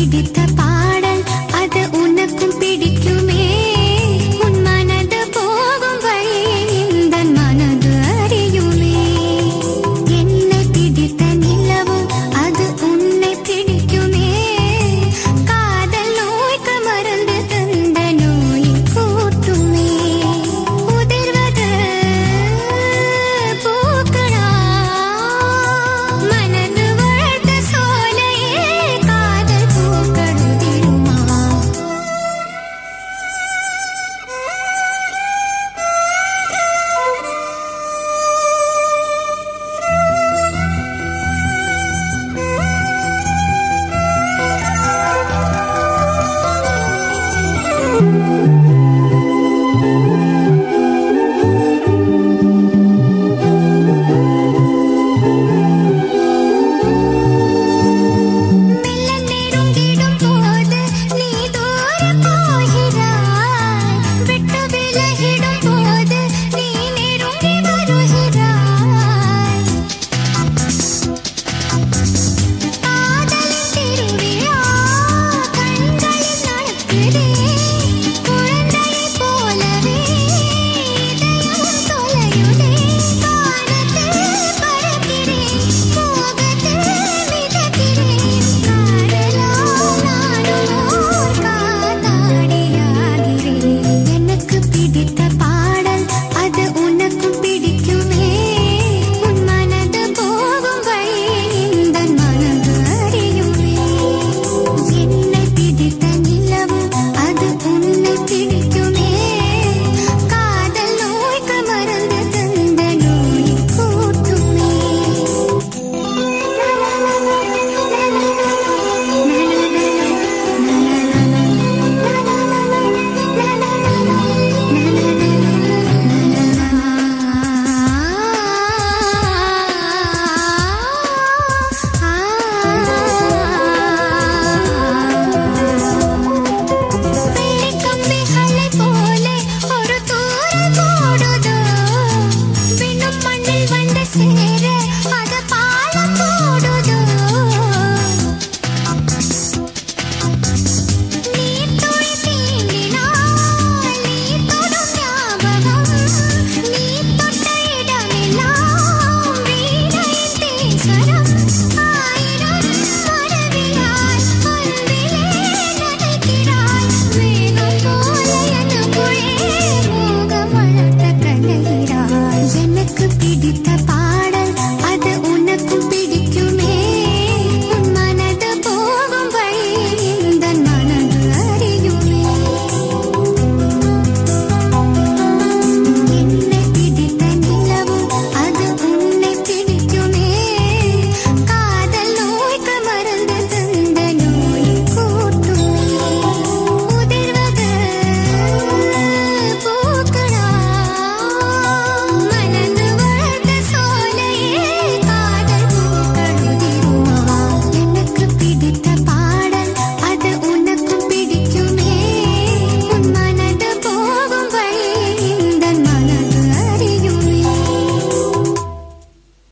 ಹಿಡಿತ